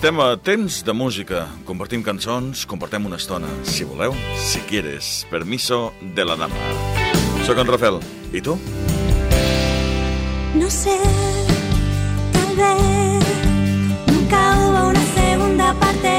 Estem a temps de música. Compartim cançons, compartem una estona. Si voleu, si quieres. Permiso de la dama. Soc en Rafael. I tu? No sé, tal vez nunca hubo una segunda parte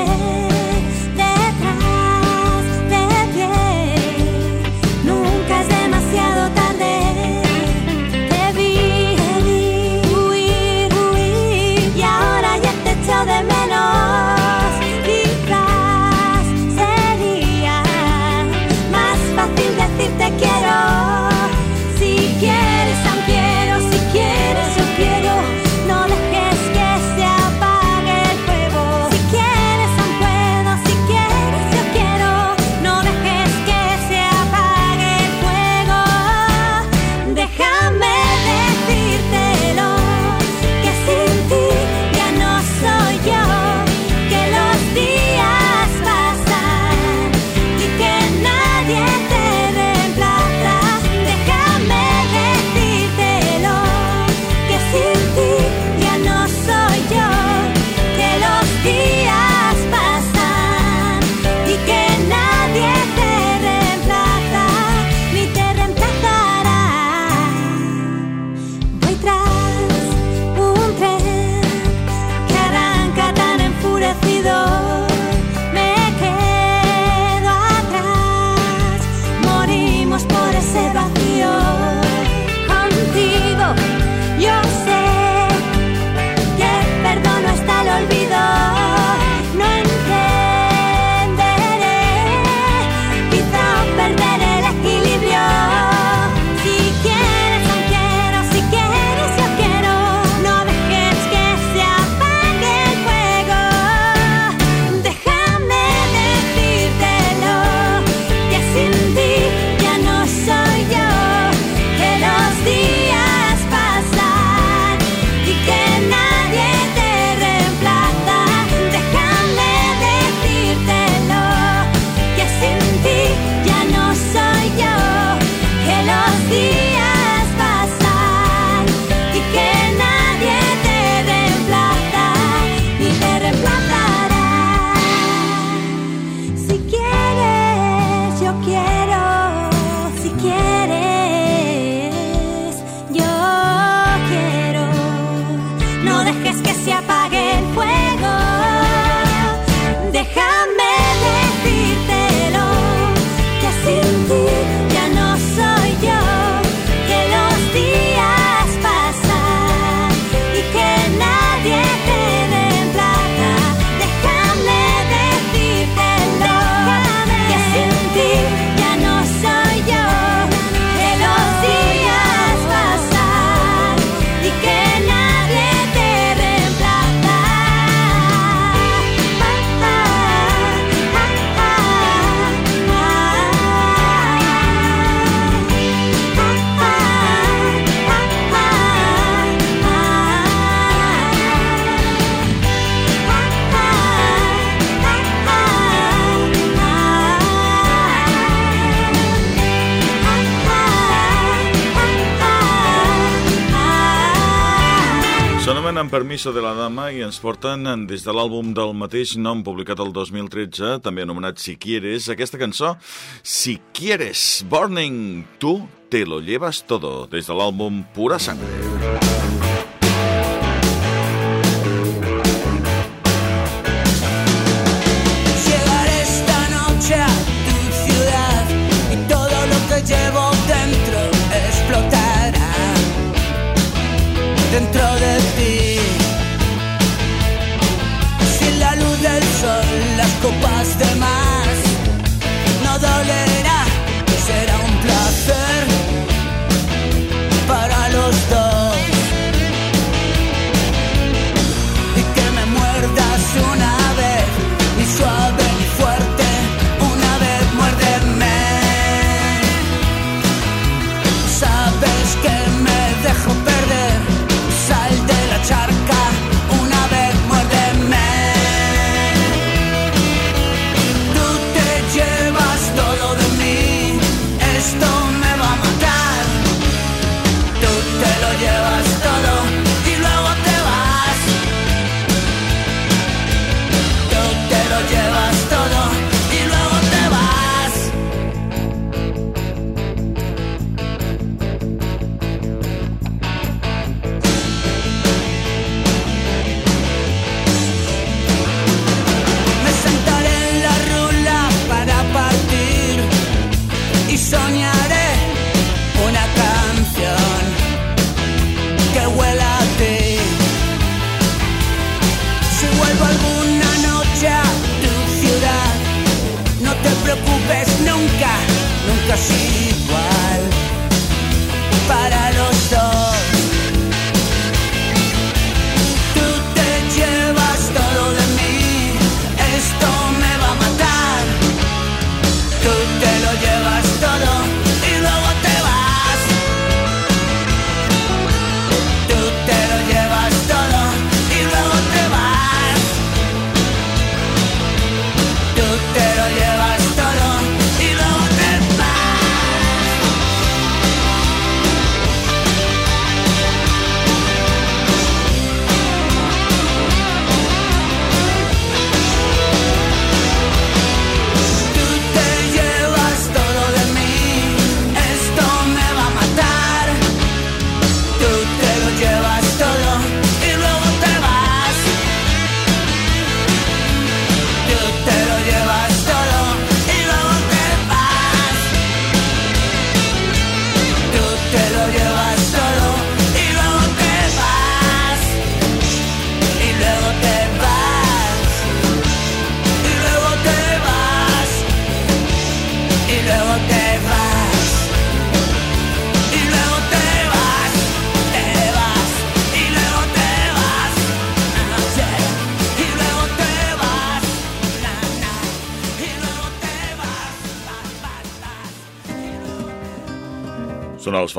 amb permiso de la dama i ens porten eh, des de l'àlbum del mateix nom publicat el 2013, també anomenat Si Quieres, aquesta cançó Si Quieres, Burning, tu te lo llevas todo, des de l'àlbum Pura Sangre. Pura Sangre. así.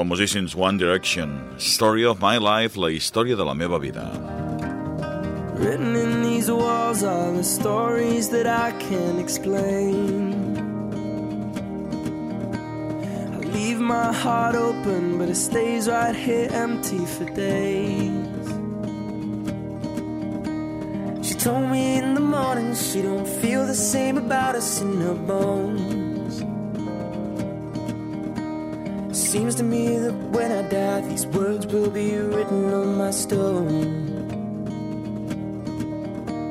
famosíssims One Direction. Story of my life, la història de la meva vida. Written in these walls are the stories that I can explain. I leave my heart open, but it stays right here empty for days. She told me in the morning she don't feel the same about us in her bones. Seems to me that when I die, these words will be written on my stone.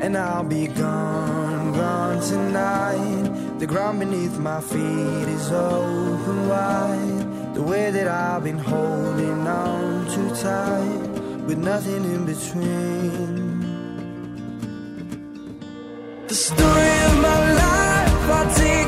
And I'll be gone, gone tonight. The ground beneath my feet is open wide. The way that I've been holding on too tight, with nothing in between. The story of my life, I take.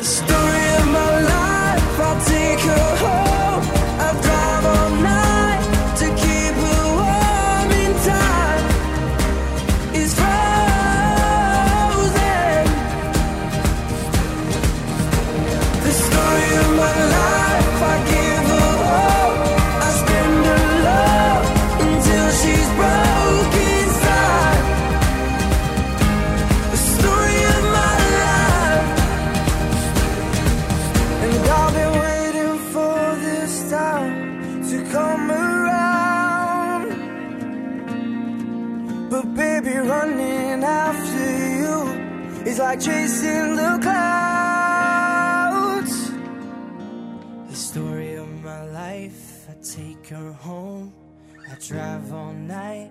the story. drive all night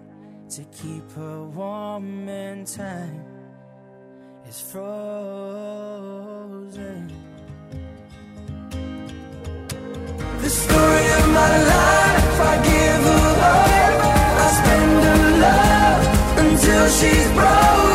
to keep her warm and time is frozen. The story of my life, I give her all I spend her love until she's broken.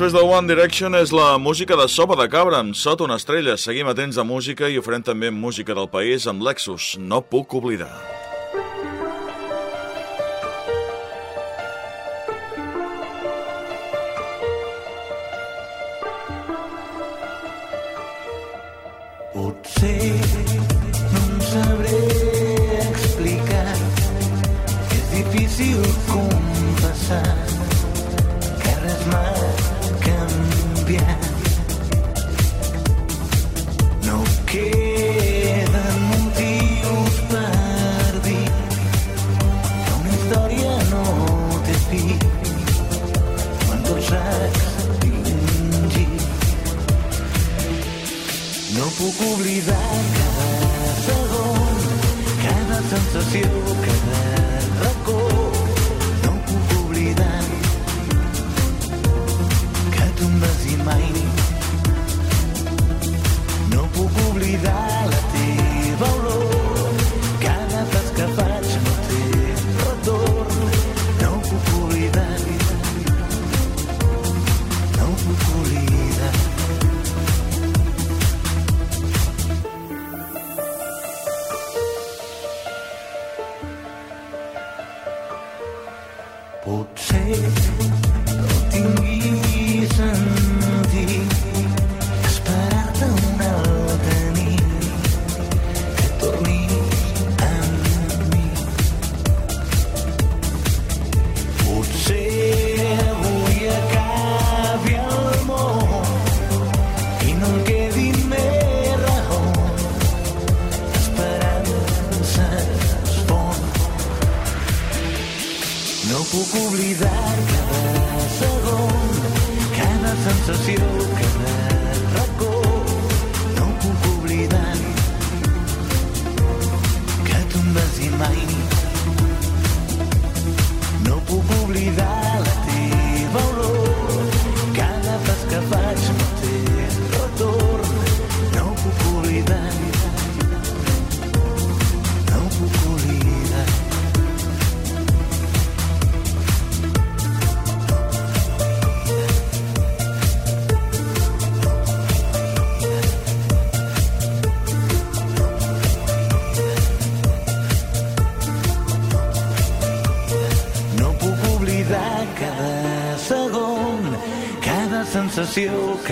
Després de One Direction és la música de Sopa de Cabra amb Sota una estrella. Seguim atents a música i oferem també música del país amb Lexus. No puc oblidar. Potser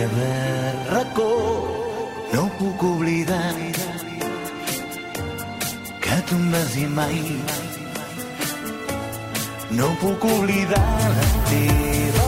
cada racó. No puc oblidar que tu em vas dir mai. No puc oblidar la teva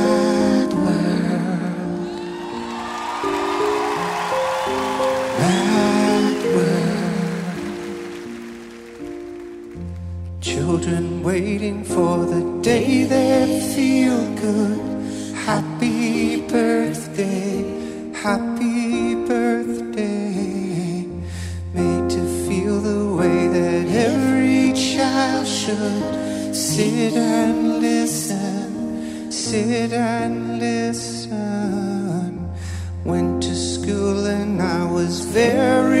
waiting for the day that feel good. Happy birthday, happy birthday. Made to feel the way that every child should. Sit and listen, sit and listen. Went to school and I was very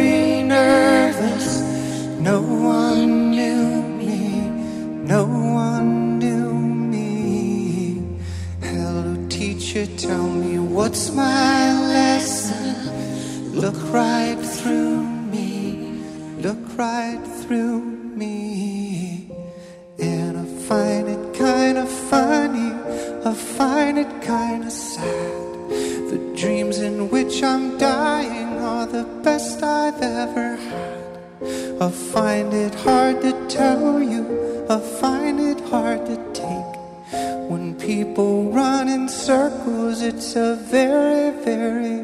Look right through me, look right through me. And I find it kind of funny, I find it kind of sad. The dreams in which I'm dying are the best I've ever had. I find it hard to tell you, I find it hard to take. When people run in circles, it's a very, very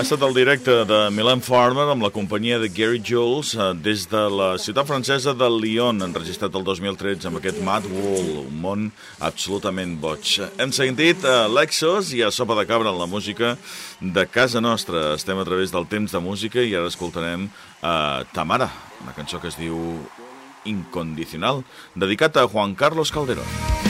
Ha estat el directe de Milan Farmer amb la companyia de Gary Jules eh, des de la ciutat francesa de Lyon, enregistrat el 2013 amb aquest Mad Wall, un món absolutament boig. Hem sentit a Lexos i a Sopa de Cabra en la música de casa nostra. Estem a través del temps de música i ara escoltarem a Tamara, una cançó que es diu Incondicional, dedicat a Juan Carlos Calderón.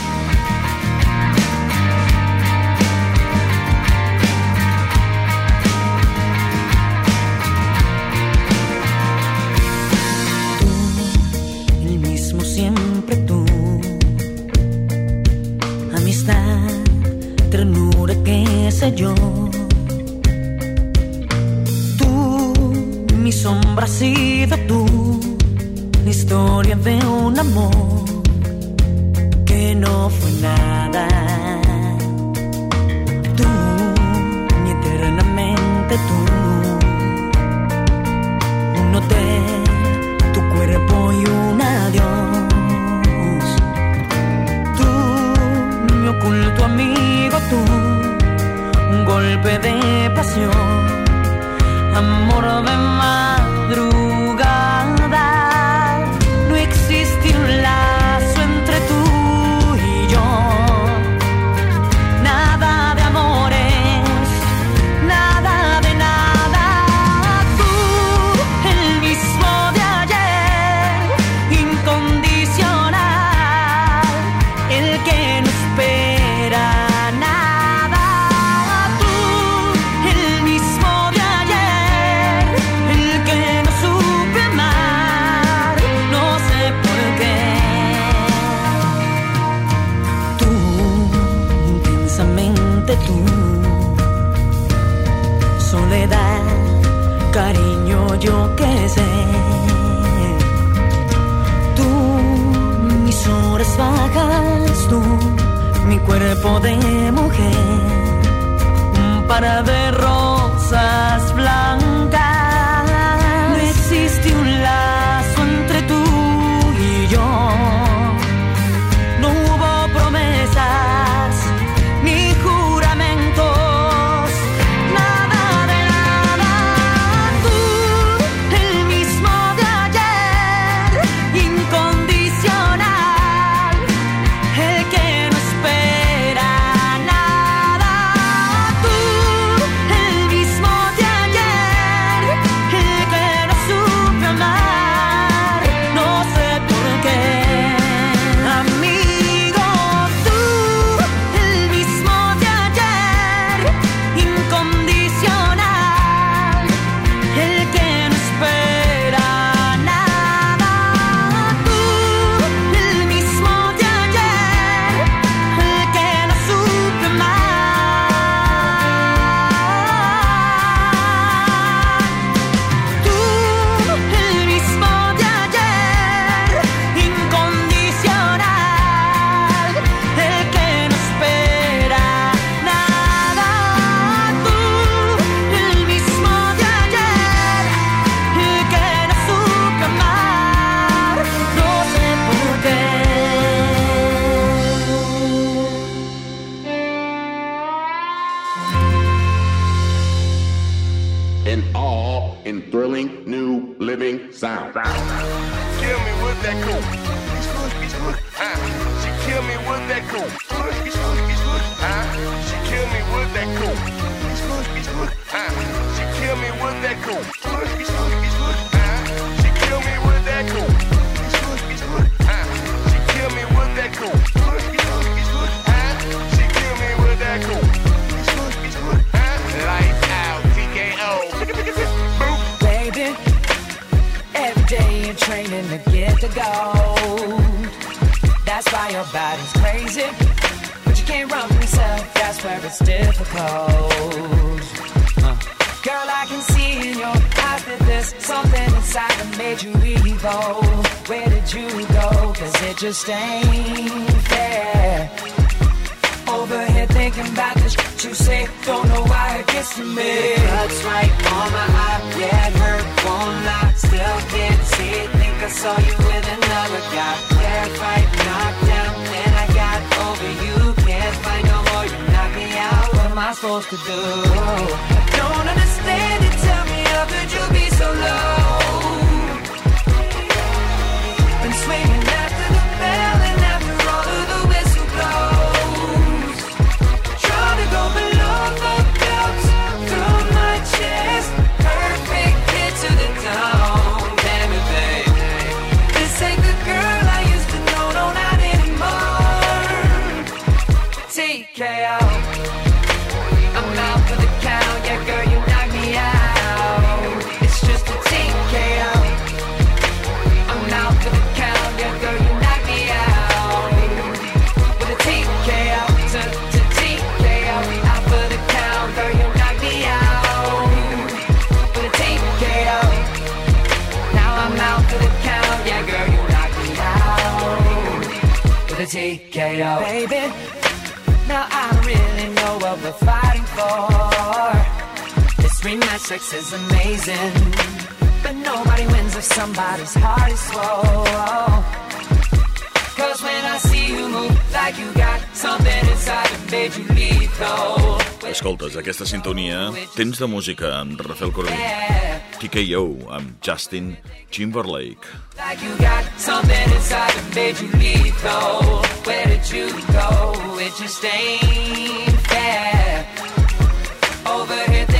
the gold. That's why your body's crazy. But you can't run from yourself, that's where it's difficult. Girl, I can see in your eyes that there's something inside that made you evil. Where did you go? Cause it just ain't fair. Over here thinking about the shit you say. Don't know why it gets to me. It right on my iPad. Hurt, won't lie. Still can't see it. Think I saw you with another guy. Left, right, knocked down. Then I got over you. Can't fight no more. You knock me out. What am I supposed to do? I don't understand it. Tell me how could you be so low? Been swinging that if somebody's heart is swole. Cause when I see you move like you got something inside that made you lethal. Escoltes, aquesta sintonia, temps de música amb Rafael Corbí. TKO amb Justin Timberlake. Like you got something inside that made you lethal. Where did you go? It just ain't fair. Over here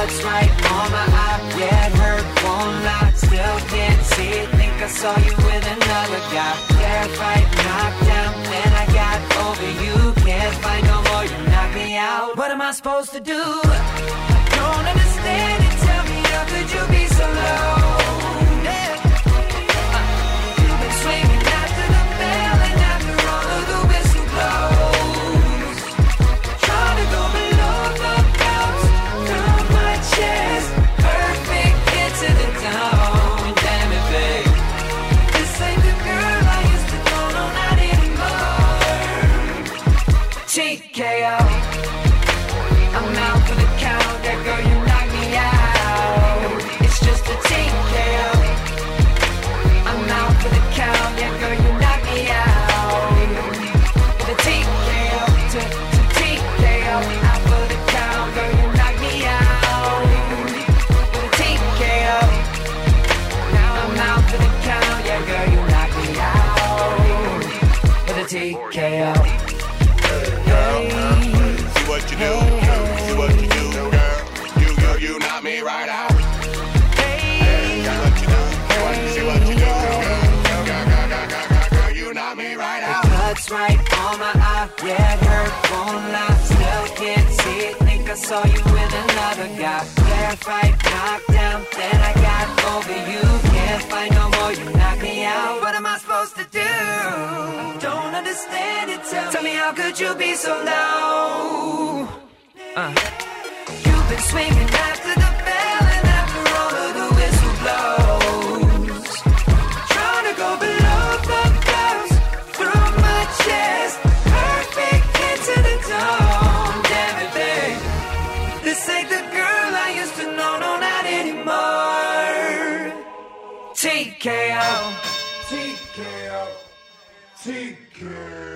cuts right on my eye. It hurt, won't lie. Still can't see. Think I saw you with another guy. Fight, knocked down. Then I got over you. Can't fight no more. You knock me out. What am I supposed to do? I don't understand it. Tell me how could you be so low? On my eye, yeah, it hurt, won't lie. Still can't see it, think I saw you with another guy. Fair fight, knocked down, then I got over you. Can't fight no more, you knock me out. What am I supposed to do? Don't understand it. Tell, tell me how could you be so low? Uh. You've been swinging after the bell and after all of the whistle blows. TKO. TKO, TKO.